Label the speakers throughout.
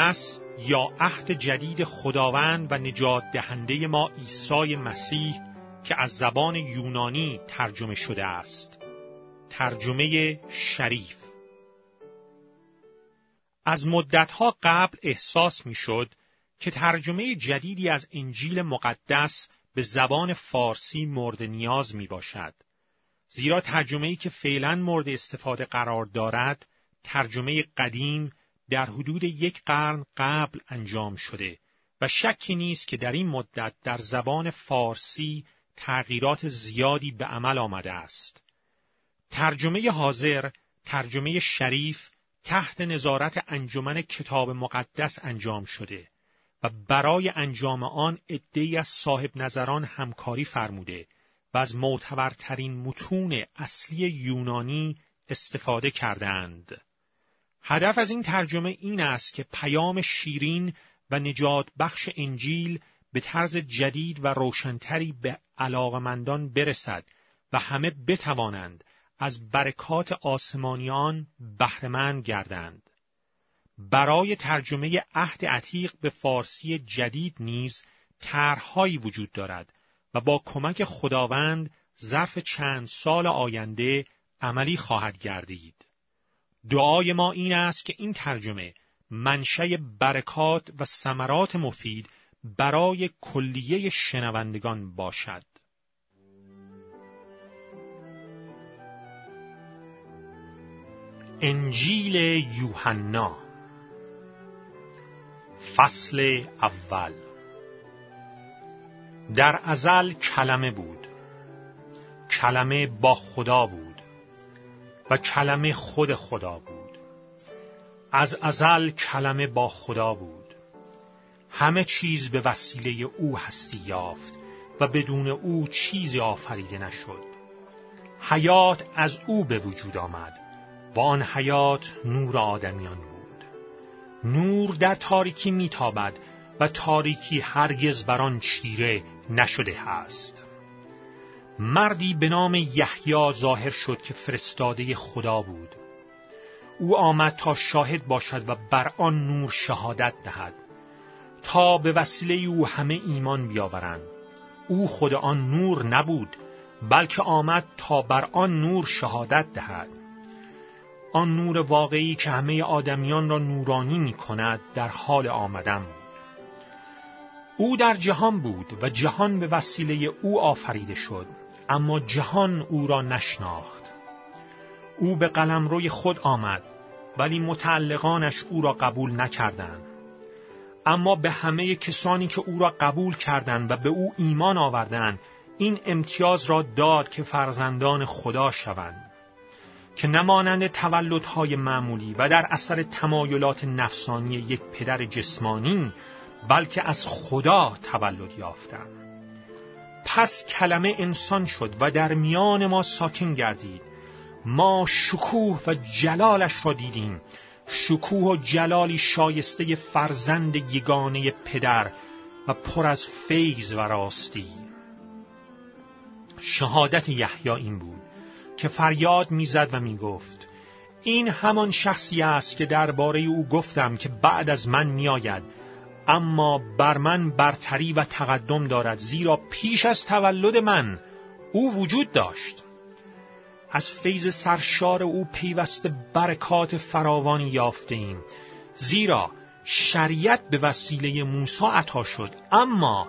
Speaker 1: مقدس یا عهد جدید خداوند و نجات دهنده ما عیسی مسیح که از زبان یونانی ترجمه شده است. ترجمه شریف از مدتها قبل احساس می‌شد که ترجمه جدیدی از انجیل مقدس به زبان فارسی مورد نیاز می باشد. زیرا ترجمه‌ای که فعلا مورد استفاده قرار دارد، ترجمه قدیم در حدود یک قرن قبل انجام شده و شکی نیست که در این مدت در زبان فارسی تغییرات زیادی به عمل آمده است. ترجمه حاضر، ترجمه شریف تحت نظارت انجمن کتاب مقدس انجام شده و برای انجام آن عدهای از صاحب نظران همکاری فرموده و از معتبرترین متون اصلی یونانی استفاده کردند. هدف از این ترجمه این است که پیام شیرین و نجات بخش انجیل به طرز جدید و روشنتری به علاقمندان برسد و همه بتوانند از برکات آسمانیان بهرهمند گردند. برای ترجمه عهد عتیق به فارسی جدید نیز طرحهایی وجود دارد و با کمک خداوند ظرف چند سال آینده عملی خواهد گردید. دعای ما این است که این ترجمه منشأ برکات و ثمرات مفید برای کلیه شنوندگان باشد. انجیل یوحنا فصل اول. در ازل کلمه بود. کلمه با خدا بود. و کلمه خود خدا بود. از ازل کلمه با خدا بود. همه چیز به وسیله او هستی یافت و بدون او چیزی آفریده نشد. حیات از او به وجود آمد و آن حیات نور آدمیان بود. نور در تاریکی میتابد و تاریکی هرگز بر آن چیره نشده است. مردی به نام یحیی ظاهر شد که فرستاده خدا بود. او آمد تا شاهد باشد و بر آن نور شهادت دهد تا به وسیله او همه ایمان بیاورند. او خود آن نور نبود بلکه آمد تا بر آن نور شهادت دهد. آن نور واقعی که همه آدمیان را نورانی می کند در حال آمدن بود. او در جهان بود و جهان به وسیله او آفریده شد. اما جهان او را نشناخت. او به قلم روی خود آمد ولی متعلقانش او را قبول نکردند. اما به همه کسانی که او را قبول کردند و به او ایمان آوردند این امتیاز را داد که فرزندان خدا شوند که نمانند تولدهای معمولی و در اثر تمایلات نفسانی یک پدر جسمانی بلکه از خدا تولد یافتند. پس کلمه انسان شد و در میان ما ساکن گردید. ما شکوه و جلالش را دیدیم. شکوه و جلالی شایسته فرزند یگانه پدر و پر از فیض و راستی. شهادت یحیی این بود که فریاد می‌زد و می‌گفت این همان شخصی است که درباره او گفتم که بعد از من میآید. اما بر من برتری و تقدم دارد زیرا پیش از تولد من او وجود داشت. از فیض سرشار او پیوسته برکات فراوانی یافته ایم زیرا شریعت به وسیله موسی عطا شد. اما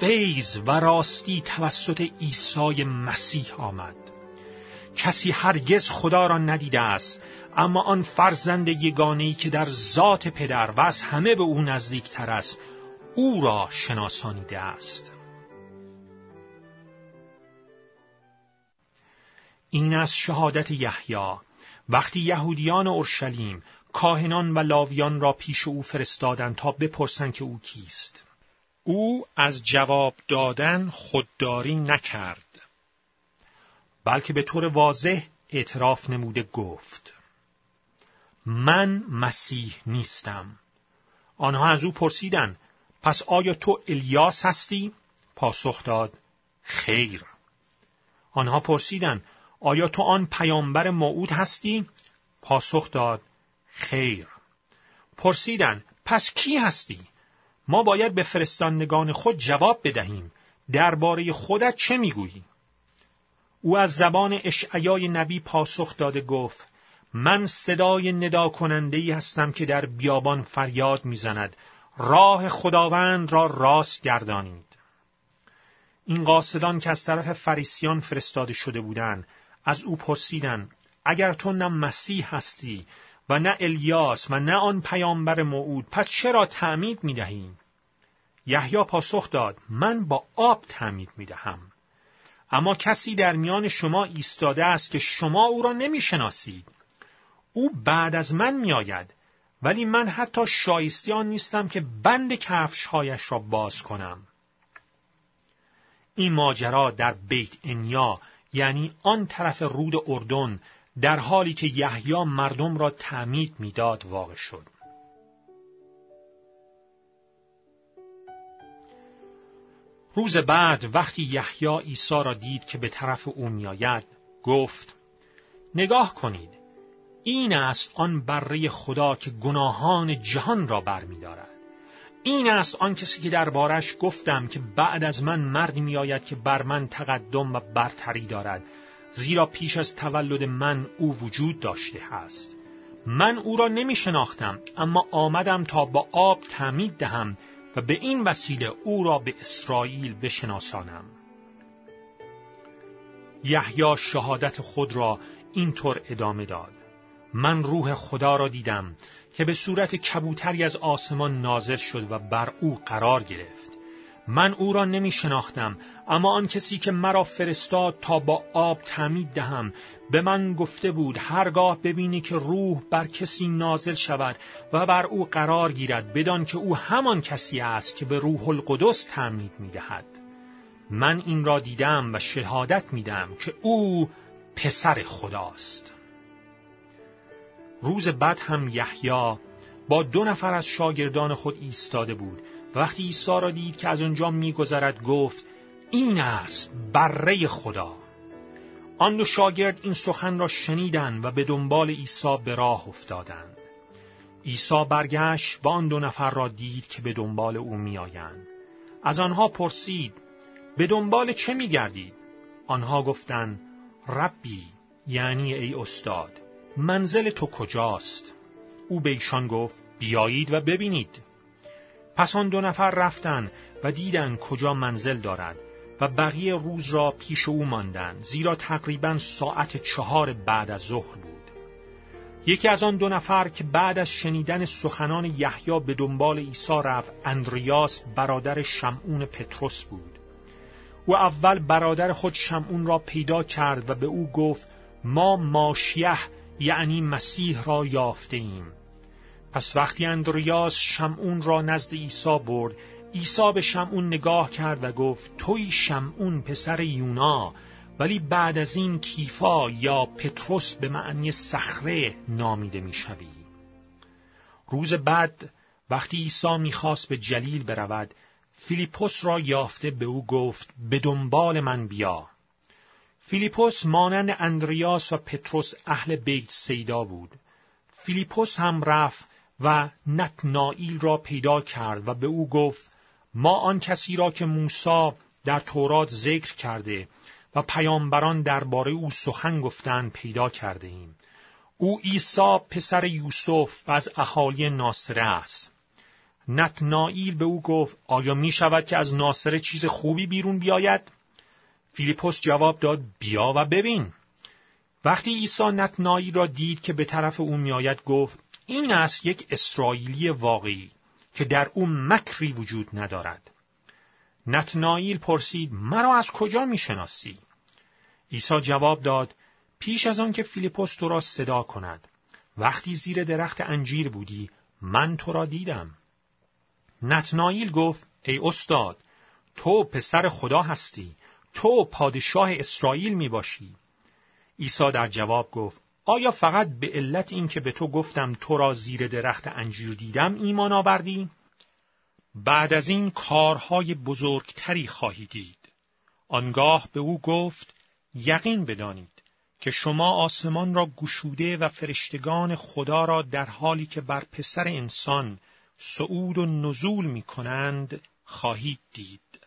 Speaker 1: فیض و راستی توسط عیسی مسیح آمد. کسی هرگز خدا را ندیده است. اما آن فرزند یگانه‌ای که در ذات پدر و از همه به او نزدیکتر است او را شناسانیده است. این از شهادت یحیی. وقتی یهودیان اورشلیم کاهنان و لاویان را پیش او فرستادند تا بپرسند که او کیست. او از جواب دادن خودداری نکرد بلکه به طور واضح اعتراف نموده گفت. من مسیح نیستم آنها از او پرسیدند پس آیا تو الیاس هستی؟ پاسخ داد خیر آنها پرسیدند آیا تو آن پیامبر موعود هستی؟ پاسخ داد خیر پرسیدند پس کی هستی؟ ما باید به فرستندگان خود جواب بدهیم درباره خودت چه می‌گویی؟ او از زبان اشعیای نبی پاسخ داده گفت من صدای ندا کننده ای هستم که در بیابان فریاد می‌زند. راه خداوند را راست گردانید. این قاصدان که از طرف فریسیان فرستاده شده بودند از او پرسیدند اگر تو نه مسیح هستی و نه الیاس و نه آن پیامبر موعود پس چرا تعمید می‌دهیم یحیی پاسخ داد من با آب تعمید می‌دهم. اما کسی در میان شما ایستاده است که شما او را نمی‌شناسید. او بعد از من میآید. ولی من حتی شایستیان نیستم که بند کفشهایش را باز کنم. این ماجرا در بیت انیا یعنی آن طرف رود اردن در حالی که یحیی مردم را تعمید می‌داد واقع شد. روز بعد وقتی یحیی عیسی را دید که به طرف او میآید گفت نگاه کنید. این است آن بره خدا که گناهان جهان را برمیدارد. این است آن کسی که دربارش گفتم که بعد از من مردی میآید که بر من تقدم و برتری دارد زیرا پیش از تولد من او وجود داشته است. من او را نمی شناختم اما آمدم تا با آب تعمید دهم و به این وسیله او را به اسرائیل بشناسانم. یحیی شهادت خود را اینطور ادامه داد. من روح خدا را دیدم که به صورت کبوتری از آسمان نازل شد و بر او قرار گرفت من او را نمی شناختم اما آن کسی که مرا فرستاد تا با آب تعمید دهم به من گفته بود هرگاه ببینی که روح بر کسی نازل شود و بر او قرار گیرد بدان که او همان کسی است که به روح القدس تعمید می دهد. من این را دیدم و شهادت میدم که او پسر خداست روز بعد هم یحیی با دو نفر از شاگردان خود ایستاده بود وقتی عیسی را دید که از آنجا میگذرد گفت این است بره خدا. آن دو شاگرد این سخن را شنیدند و به دنبال عیسی به راه افتادند. عیسی برگشت و آن دو نفر را دید که به دنبال او میآیند. از آنها پرسید به دنبال چه میگردید؟ آنها گفتند ربی یعنی ای استاد. منزل تو کجاست؟ او به ایشان گفت بیایید و ببینید. پس آن دو نفر رفتند و دیدند کجا منزل دارد و بقیه روز را پیش او ماندند زیرا تقریبا ساعت چهار بعد از ظهر بود. یکی از آن دو نفر که بعد از شنیدن سخنان یحیی به دنبال عیسی رفت اندریاس برادر شمعون پتروس بود. او اول برادر خود شمعون را پیدا کرد و به او گفت ما ماشیه یعنی مسیح را یافته ایم پس وقتی اندریاس شمعون را نزد عیسی برد عیسی به شمعون نگاه کرد و گفت توی شمعون پسر یونا ولی بعد از این کیفا یا پتروس به معنی صخره نامیده می‌شوی. روز بعد وقتی عیسی می‌خواست به جلیل برود فیلیپوس را یافته به او گفت به دنبال من بیا. فیلیپوس مانند اندریاس و پتروس اهل بیت سیدا بود فیلیپوس هم رفت و نتنائیل را پیدا کرد و به او گفت ما آن کسی را که موسی در تورات ذکر کرده و پیامبران درباره او سخن گفتند پیدا کرده ایم. او عیسی پسر یوسف و از اهالی ناصره است. نتنائیل به او گفت آیا می شود که از ناصره چیز خوبی بیرون بیاید؟ فیلیپوس جواب داد بیا و ببین. وقتی عیسی نتنایی را دید که به طرف او میآید گفت این است یک اسرائیلی واقعی که در او مکری وجود ندارد. نتنائیل پرسید مرا از کجا می‌شناسی؟ عیسی جواب داد پیش از آن که فیلیپوس تو را صدا کند وقتی زیر درخت انجیر بودی من تو را دیدم. نتنائیل گفت ای استاد تو پسر خدا هستی تو پادشاه اسرائیل می باشی. عیسی در جواب گفت آیا فقط به علت اینکه به تو گفتم تو را زیر درخت انجیر دیدم ایمان آوردی؟ بعد از این کارهای بزرگتری خواهی دید. آنگاه به او گفت یقین بدانید که شما آسمان را گشوده و فرشتگان خدا را در حالی که بر پسر انسان صعود و نزول می کنند خواهید دید